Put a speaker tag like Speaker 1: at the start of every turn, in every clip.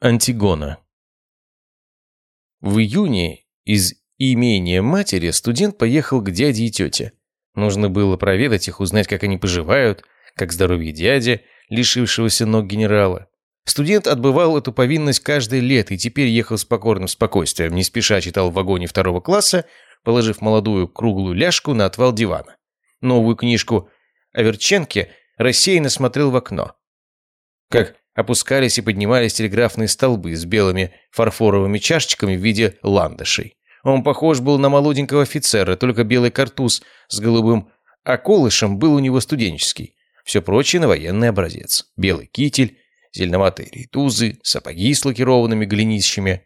Speaker 1: Антигона. В июне из имения матери студент поехал к дяде и тете. Нужно было проведать их, узнать, как они поживают, как здоровье дяди, лишившегося ног генерала. Студент отбывал эту повинность каждое лето и теперь ехал с покорным спокойствием, не спеша читал в вагоне второго класса, положив молодую круглую ляжку на отвал дивана. Новую книжку о Верченке рассеянно смотрел в окно. Как опускались и поднимались телеграфные столбы с белыми фарфоровыми чашечками в виде ландышей. Он похож был на молоденького офицера, только белый картуз с голубым околышем был у него студенческий. Все прочее на военный образец. Белый китель, зеленоватые рейтузы, сапоги с лакированными голенищами,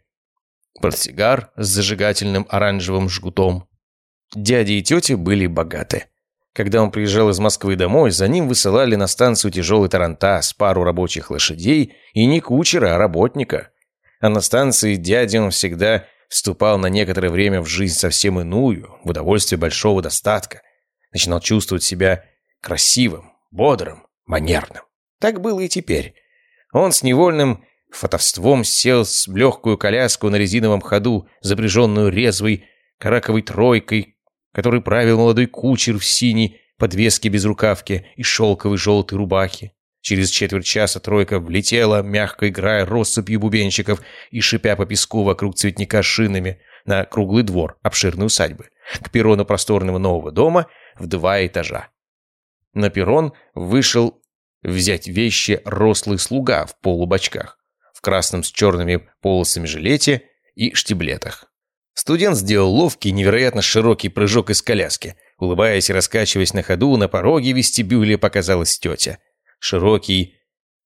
Speaker 1: портсигар с зажигательным оранжевым жгутом. Дяди и тети были богаты. Когда он приезжал из Москвы домой, за ним высылали на станцию тяжелый тарантас, пару рабочих лошадей и не кучера, а работника. А на станции дяди он всегда вступал на некоторое время в жизнь совсем иную, в удовольствие большого достатка. Начинал чувствовать себя красивым, бодрым, манерным. Так было и теперь. Он с невольным фотовством сел с легкую коляску на резиновом ходу, запряженную резвой караковой тройкой, который правил молодой кучер в синей подвеске без рукавки и шелковой желтой рубахе. Через четверть часа тройка влетела, мягко играя россыпью бубенщиков и шипя по песку вокруг цветника шинами на круглый двор обширной усадьбы, к перрону просторного нового дома в два этажа. На перрон вышел взять вещи рослый слуга в полубочках, в красном с черными полосами жилете и штиблетах. Студент сделал ловкий, невероятно широкий прыжок из коляски. Улыбаясь и раскачиваясь на ходу, на пороге вестибюля показалась тетя. Широкий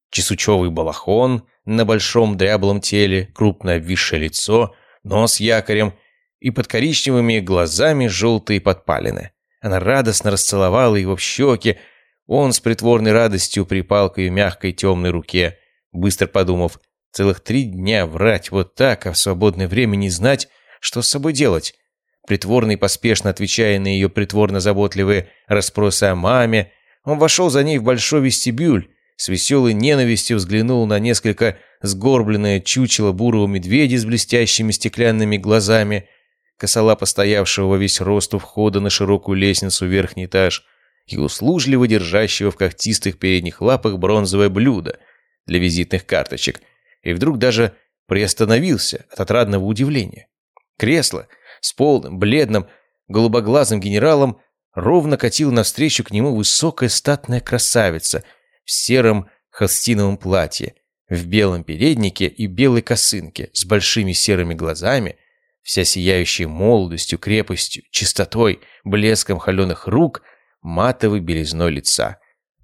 Speaker 1: чесучевый балахон на большом дряблом теле, крупно обвисшее лицо, нос якорем и под коричневыми глазами желтые подпалины. Она радостно расцеловала его в щеки, он с притворной радостью припал к ее мягкой темной руке, быстро подумав, целых три дня врать вот так, а в свободное время не знать, что с собой делать? Притворно и поспешно отвечая на ее притворно-заботливые расспросы о маме, он вошел за ней в большой вестибюль, с веселой ненавистью взглянул на несколько сгорбленное чучело бурого медведя с блестящими стеклянными глазами, косолапо стоявшего во весь рост у входа на широкую лестницу в верхний этаж и услужливо держащего в когтистых передних лапах бронзовое блюдо для визитных карточек, и вдруг даже приостановился от отрадного удивления. Кресло с полным, бледным, голубоглазым генералом ровно катил навстречу к нему высокая статная красавица в сером холстиновом платье, в белом переднике и белой косынке, с большими серыми глазами, вся сияющая молодостью, крепостью, чистотой, блеском холеных рук, матовой белизной лица.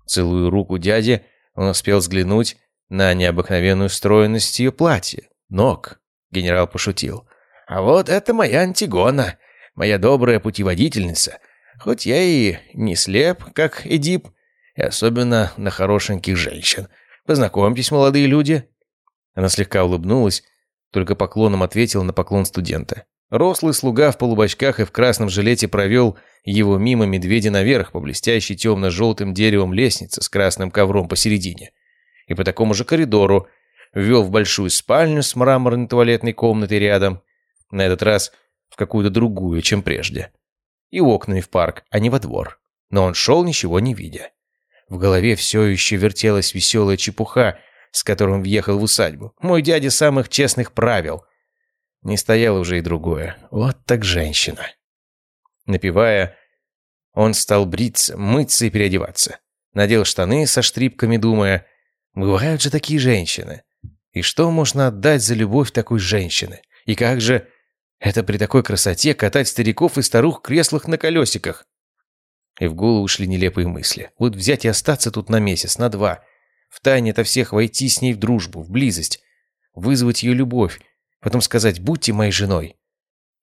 Speaker 1: Целую руку дяди, он успел взглянуть на необыкновенную стройность ее платья, ног. Генерал пошутил. А вот это моя Антигона, моя добрая путеводительница. Хоть я и не слеп, как Эдип, и особенно на хорошеньких женщин. Познакомьтесь, молодые люди». Она слегка улыбнулась, только поклоном ответила на поклон студента. Рослый слуга в полубочках и в красном жилете провел его мимо медведя наверх по блестящей темно-желтым деревом лестнице с красным ковром посередине. И по такому же коридору ввел в большую спальню с мраморной туалетной комнатой рядом на этот раз в какую-то другую, чем прежде. И окнами в парк, а не во двор. Но он шел, ничего не видя. В голове все еще вертелась веселая чепуха, с которым въехал в усадьбу. Мой дядя самых честных правил. Не стояло уже и другое. Вот так женщина. Напивая, он стал бриться, мыться и переодеваться. Надел штаны со штрипками, думая, бывают же такие женщины. И что можно отдать за любовь такой женщины? И как же это при такой красоте катать стариков и старух в креслах на колесиках. И в голову ушли нелепые мысли. Вот взять и остаться тут на месяц, на два. В тайне ото всех войти с ней в дружбу, в близость. Вызвать ее любовь. Потом сказать «будьте моей женой».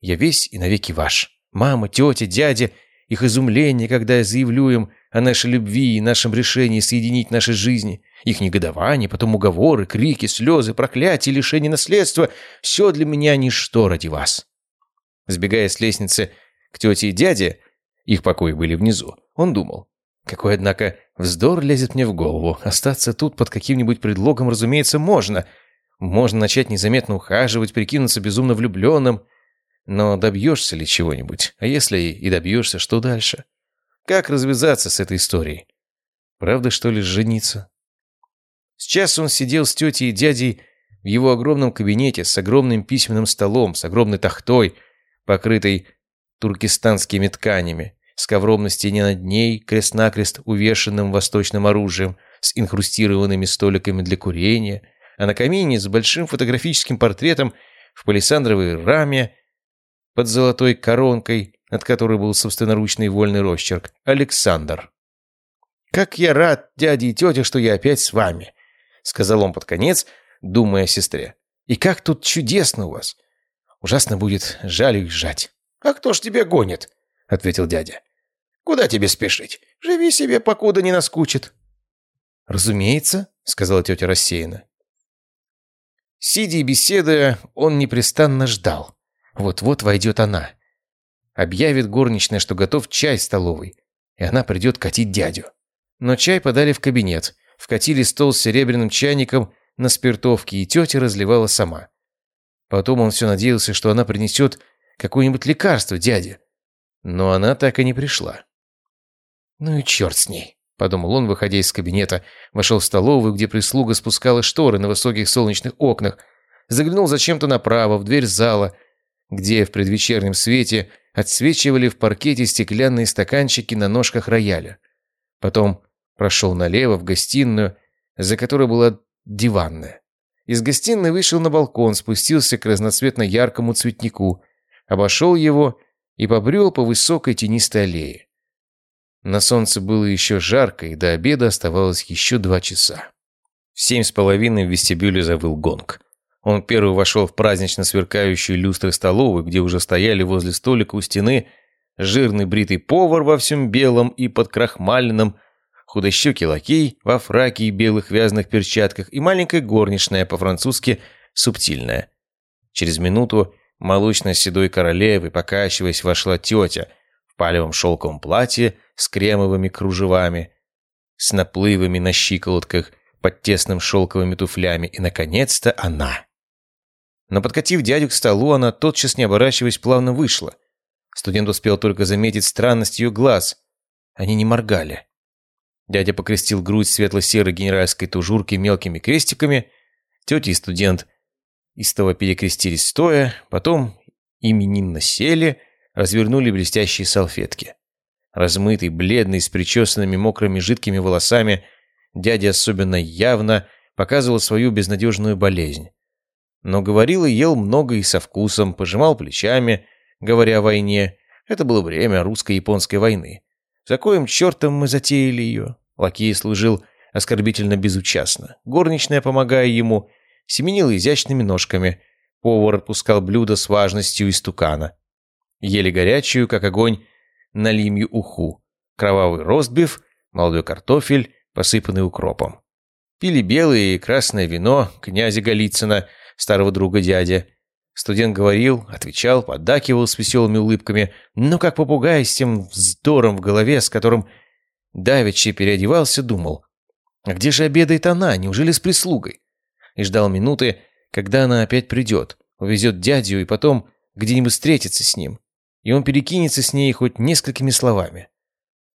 Speaker 1: Я весь и навеки ваш. Мама, тетя, дядя. Их изумление, когда я заявлю им о нашей любви и нашем решении соединить наши жизни. Их негодование, потом уговоры, крики, слезы, проклятия, лишение наследства. Все для меня ничто ради вас. Сбегая с лестницы к тете и дяде, их покои были внизу, он думал. Какой, однако, вздор лезет мне в голову. Остаться тут под каким-нибудь предлогом, разумеется, можно. Можно начать незаметно ухаживать, прикинуться безумно влюбленным. Но добьешься ли чего-нибудь? А если и добьешься, что дальше? Как развязаться с этой историей? Правда, что ли, жениться? Сейчас он сидел с тетей и дядей в его огромном кабинете с огромным письменным столом, с огромной тахтой, покрытой туркестанскими тканями, с ковром на стене над ней, крест-накрест увешанным восточным оружием, с инхрустированными столиками для курения, а на камине с большим фотографическим портретом в палисандровой раме под золотой коронкой, над которой был собственноручный вольный росчерк, Александр. «Как я рад, дяде и тете, что я опять с вами», — сказал он под конец, думая о сестре. «И как тут чудесно у вас! Ужасно будет жаль уезжать». «А кто ж тебя гонит?» — ответил дядя. «Куда тебе спешить? Живи себе, покуда не наскучит». «Разумеется», — сказала тетя рассеянно. Сидя и беседуя, он непрестанно ждал. Вот-вот войдет она. Объявит горничная, что готов чай в столовой, и она придет катить дядю. Но чай подали в кабинет, вкатили стол с серебряным чайником на спиртовке, и тетя разливала сама. Потом он все надеялся, что она принесет какое-нибудь лекарство дяде. Но она так и не пришла. «Ну и черт с ней», — подумал он, выходя из кабинета, вошел в столовую, где прислуга спускала шторы на высоких солнечных окнах, заглянул зачем-то направо, в дверь зала, где в предвечернем свете отсвечивали в паркете стеклянные стаканчики на ножках рояля. Потом прошел налево в гостиную, за которой была диванная. Из гостиной вышел на балкон, спустился к разноцветно-яркому цветнику, обошел его и побрел по высокой тенистой аллее. На солнце было еще жарко, и до обеда оставалось еще два часа. В семь с половиной в вестибюле завыл гонг. Он первый вошел в празднично сверкающую люстры столовую, где уже стояли возле столика у стены жирный бритый повар во всем белом и под крахмальным, худощекий лакей во фраке и белых вязаных перчатках и маленькая горничная, по-французски субтильная. Через минуту молочно-седой королевой, покачиваясь, вошла тетя в палевом шелковом платье с кремовыми кружевами, с наплывами на щиколотках, под тесным шелковыми туфлями, и, наконец-то, она. Но подкатив дядю к столу, она, тотчас не оборачиваясь, плавно вышла. Студент успел только заметить странность ее глаз. Они не моргали. Дядя покрестил грудь светло-серой генеральской тужурки мелкими крестиками. Тетя и студент истово перекрестились стоя, потом именинно сели, развернули блестящие салфетки. Размытый, бледный, с причесанными мокрыми жидкими волосами, дядя особенно явно показывал свою безнадежную болезнь. Но говорил и ел много и со вкусом, пожимал плечами, говоря о войне. Это было время русско-японской войны. За коим чертом мы затеяли ее? Лакей служил оскорбительно безучастно. Горничная, помогая ему, семенила изящными ножками. Повар отпускал блюдо с важностью из тукана. Ели горячую, как огонь, налимью уху. Кровавый ростбиф, молодой картофель, посыпанный укропом. Пили белое и красное вино князя Голицына – старого друга дяди. Студент говорил, отвечал, поддакивал с веселыми улыбками, но как попугай с тем вздором в голове, с которым давеча переодевался, думал, а где же обедает она, неужели с прислугой? И ждал минуты, когда она опять придет, увезет дядю и потом где-нибудь встретится с ним, и он перекинется с ней хоть несколькими словами.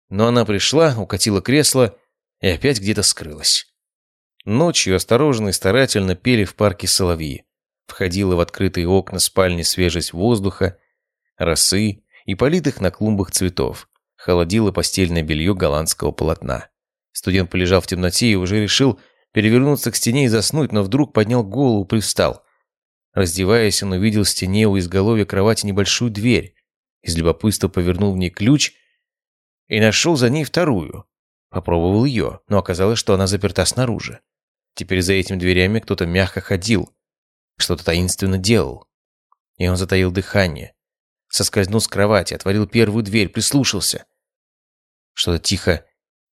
Speaker 1: Но она пришла, укатила кресло и опять где-то скрылась. Ночью осторожно и старательно пели в парке соловьи. Входила в открытые окна спальни свежесть воздуха, росы и политых на клумбах цветов. Холодило постельное белье голландского полотна. Студент полежал в темноте и уже решил перевернуться к стене и заснуть, но вдруг поднял голову, привстал. Раздеваясь, он увидел в стене у изголовья кровати небольшую дверь. Из любопытства повернул в ней ключ и нашел за ней вторую. Попробовал ее, но оказалось, что она заперта снаружи. Теперь за этими дверями кто-то мягко ходил, что-то таинственно делал. И он затаил дыхание. Соскользнул с кровати, отворил первую дверь, прислушался. Что-то тихо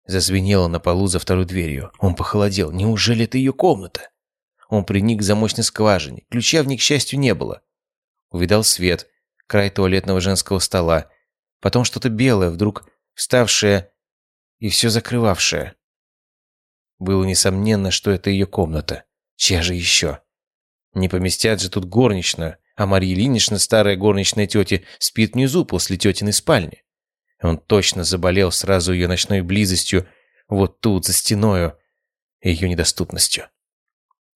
Speaker 1: зазвенело на полу за второй дверью. Он похолодел. Неужели это ее комната? Он приник к замочной скважине. Ключа в ней, к счастью, не было. Увидал свет, край туалетного женского стола. Потом что-то белое, вдруг вставшее и все закрывавшее. Было несомненно, что это ее комната. Чья же еще? Не поместят же тут горничную, а Мария Ильинична, старая горничная тети, спит внизу после тетиной спальни. Он точно заболел сразу ее ночной близостью, вот тут, за стеною, ее недоступностью.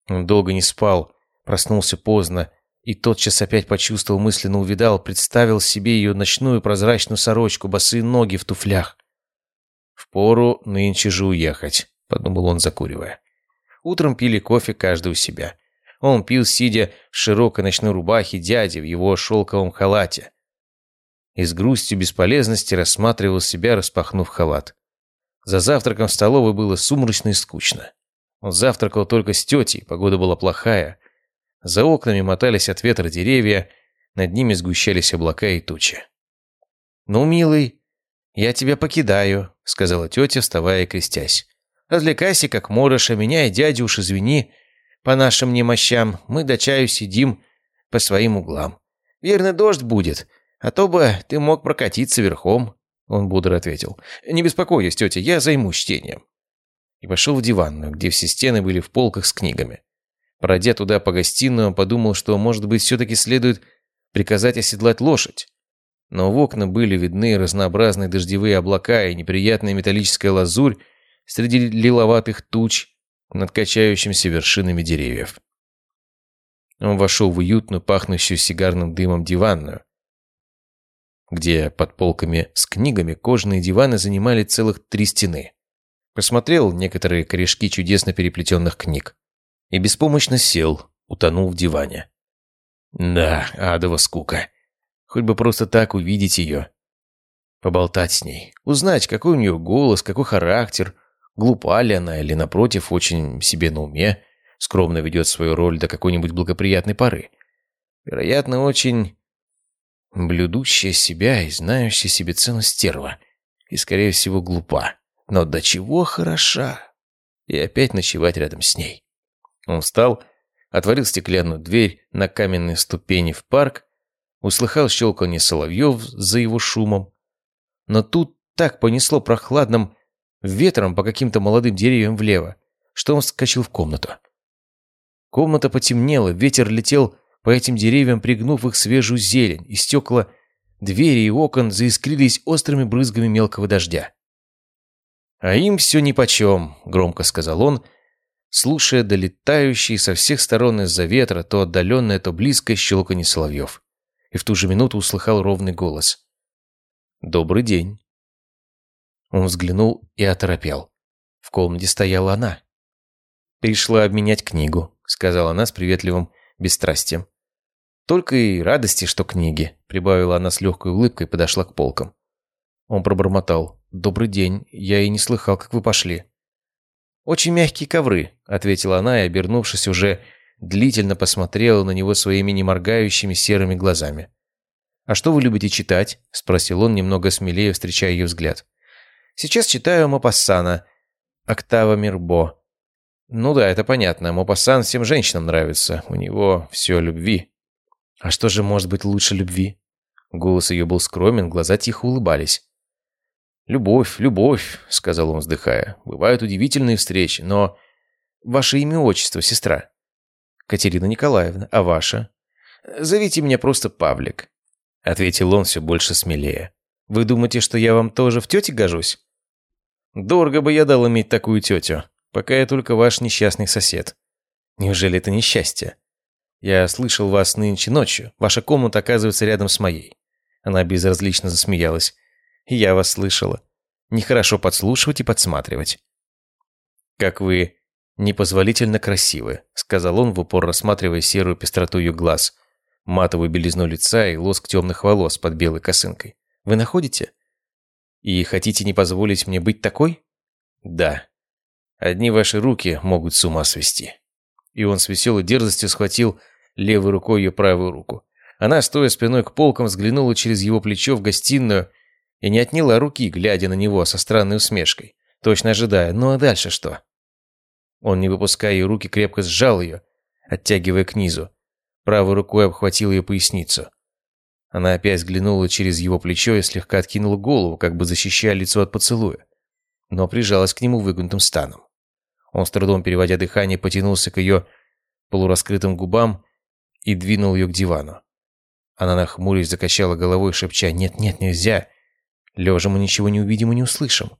Speaker 1: Он долго не спал, проснулся поздно, и тотчас опять почувствовал, мысленно увидал, представил себе ее ночную прозрачную сорочку, босые ноги в туфлях. «Впору нынче же уехать», — подумал он, закуривая. Утром пили кофе каждый у себя. Он пил, сидя в широкой ночной рубахе дяди в его шелковом халате. И с грустью бесполезности рассматривал себя, распахнув халат. За завтраком в столовой было сумрачно и скучно. Он завтракал только с тетей, погода была плохая. За окнами мотались от ветра деревья, над ними сгущались облака и тучи. «Ну, милый, я тебя покидаю», — сказала тетя, вставая и крестясь. «Развлекайся, как можешь, а меня и дядю уж извини. По нашим немощам мы до чаю сидим по своим углам. Верно, дождь будет, а то бы ты мог прокатиться верхом». Он бодро ответил. «Не беспокойтесь, тетя, я займусь чтением». И пошел в диванную, где все стены были в полках с книгами. Пройдя туда по гостиную, он подумал, что, может быть, все-таки следует приказать оседлать лошадь. Но в окна были видны разнообразные дождевые облака и неприятная металлическая лазурь среди лиловатых туч над качающимися вершинами деревьев. Он вошел в уютную, пахнущую сигарным дымом диванную, где под полками с книгами кожаные диваны занимали целых три стены. Посмотрел некоторые корешки чудесно переплетенных книг и беспомощно сел, утонул в диване. Да, адова скука. Хоть бы просто так увидеть ее. Поболтать с ней. Узнать, какой у нее голос, какой характер. Глупа ли она или, напротив, очень себе на уме. Скромно ведет свою роль до какой-нибудь благоприятной поры. Вероятно, очень блюдущая себя и знающая себе цену стерва. И, скорее всего, глупа. Но до чего хороша. И опять ночевать рядом с ней. Он встал, отворил стеклянную дверь на каменные ступени в парк, услыхал щелканье соловьев за его шумом. Но тут так понесло прохладным ветром по каким-то молодым деревьям влево, что он вскочил в комнату. Комната потемнела, ветер летел по этим деревьям, пригнув их свежую зелень, и стекла двери и окон заискрились острыми брызгами мелкого дождя. «А им все нипочем», — громко сказал он, слушая долетающие со всех сторон из-за ветра то отдаленное, то близкое щелканье соловьев. И в ту же минуту услыхал ровный голос. «Добрый день». Он взглянул и оторопел. В комнате стояла она. «Пришла обменять книгу», — сказала она с приветливым бесстрастием. «Только и радости, что книги», — прибавила она с легкой улыбкой и подошла к полкам. Он пробормотал. «Добрый день. Я и не слыхал, как вы пошли». «Очень мягкие ковры», — ответила она и, обернувшись, уже длительно посмотрела на него своими неморгающими серыми глазами. «А что вы любите читать?» — спросил он, немного смелее, встречая ее взгляд. «Сейчас читаю Мопассана, Октава Мирбо». «Ну да, это понятно. Мопассан всем женщинам нравится. У него все любви». «А что же может быть лучше любви?» Голос ее был скромен, глаза тихо улыбались. «Любовь, любовь», — сказал он, вздыхая. «Бывают удивительные встречи, но...» «Ваше имя отчество, сестра?» «Катерина Николаевна. А ваша?» «Зовите меня просто Павлик», — ответил он все больше смелее. «Вы думаете, что я вам тоже в тете гожусь?» «Дорого бы я дал иметь такую тетю, пока я только ваш несчастный сосед. Неужели это несчастье? Я слышал вас нынче ночью. Ваша комната оказывается рядом с моей». Она безразлично засмеялась. Я вас слышала. Нехорошо подслушивать и подсматривать. Как вы непозволительно красивы, сказал он в упор, рассматривая серую пестроту ее глаз, матовую белизну лица и лоск темных волос под белой косынкой. Вы находите? И хотите не позволить мне быть такой? Да. Одни ваши руки могут с ума свести. И он с веселой дерзостью схватил левой рукой ее правую руку. Она, стоя спиной к полкам, взглянула через его плечо в гостиную и не отняла руки, глядя на него со странной усмешкой, точно ожидая, ну а дальше что? Он, не выпуская ее руки, крепко сжал ее, оттягивая к низу. Правой рукой обхватил ее поясницу. Она опять взглянула через его плечо и слегка откинула голову, как бы защищая лицо от поцелуя, но прижалась к нему выгнутым станом. Он с трудом, переводя дыхание, потянулся к ее полураскрытым губам и двинул ее к дивану. Она нахмурясь закачала головой, шепча «Нет-нет, нельзя! Лежа мы ничего не увидим и не услышим».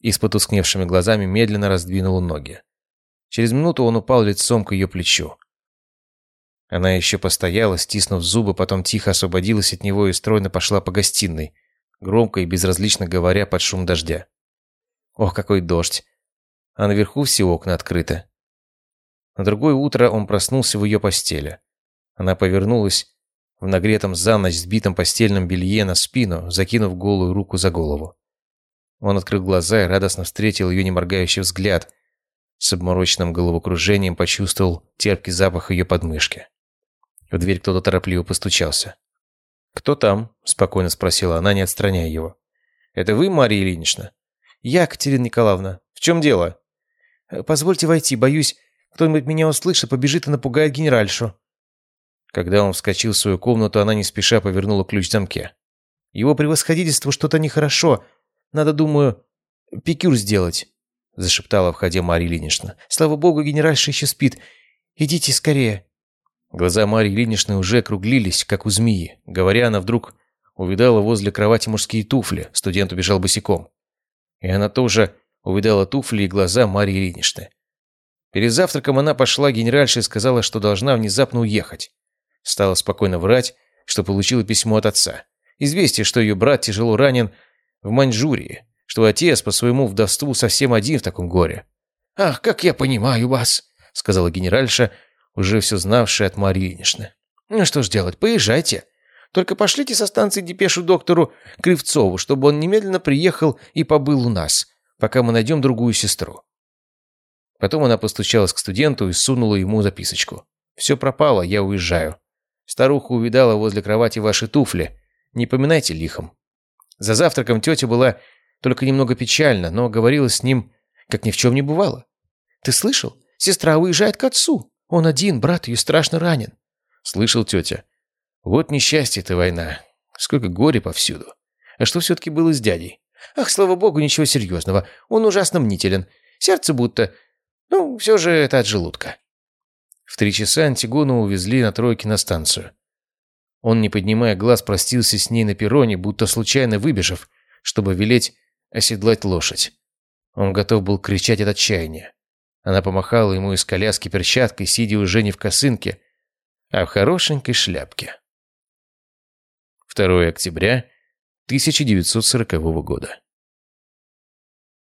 Speaker 1: И с потускневшими глазами медленно раздвинул ноги. Через минуту он упал лицом к ее плечу. Она еще постояла, стиснув зубы, потом тихо освободилась от него и стройно пошла по гостиной, громко и безразлично говоря под шум дождя. Ох, какой дождь! А наверху все окна открыты. На другое утро он проснулся в ее постели. Она повернулась в нагретом за ночь сбитом постельном белье на спину, закинув голую руку за голову. Он открыл глаза и радостно встретил ее неморгающий взгляд. С обмороченным головокружением почувствовал терпкий запах ее подмышки. В дверь кто-то торопливо постучался. «Кто там?» – спокойно спросила она, не отстраняя его. «Это вы, Мария Ильинична?» «Я, Катерина Николаевна. В чем дело?» «Позвольте войти. Боюсь, кто-нибудь меня услышит, побежит и напугает генеральшу». Когда он вскочил в свою комнату, она не спеша повернула ключ в замке. «Его превосходительство что-то нехорошо. Надо, думаю, пикюр сделать», — зашептала, входя Марья Ильинична. «Слава богу, генеральша еще спит. Идите скорее». Глаза Марьи Ильиничны уже округлились, как у змеи. Говоря, она вдруг увидала возле кровати мужские туфли. Студент убежал босиком. И она тоже увидала туфли и глаза Марьи Ильиничны. Перед завтраком она пошла генеральше и сказала, что должна внезапно уехать. Стала спокойно врать, что получила письмо от отца. Известие, что ее брат тяжело ранен в Маньчжурии, что отец по своему вдовству совсем один в таком горе. «Ах, как я понимаю вас!» — сказала генеральша, уже все знавшая от Марьи Ильиничны. «Ну что ж делать, поезжайте. Только пошлите со станции депешу доктору Кривцову, чтобы он немедленно приехал и побыл у нас, пока мы найдем другую сестру». Потом она постучалась к студенту и сунула ему записочку. «Все пропало, я уезжаю. Старуха увидала возле кровати ваши туфли. Не поминайте лихом». За завтраком тетя была только немного печальна, но говорила с ним, как ни в чем не бывало. «Ты слышал? Сестра уезжает к отцу. Он один, брат ее страшно ранен». «Слышал, тетя. Вот несчастье-то война. Сколько горя повсюду. А что все-таки было с дядей?» «Ах, слава богу, ничего серьезного. Он ужасно мнителен. Сердце будто... Ну, все же это от желудка». В три часа Антигону увезли на тройке на станцию. Он, не поднимая глаз, простился с ней на перроне, будто случайно выбежав, чтобы велеть оседлать лошадь. Он готов был кричать от отчаяния. Она помахала ему из коляски перчаткой, сидя уже не в косынке, а в хорошенькой шляпке. 2 октября 1940 года.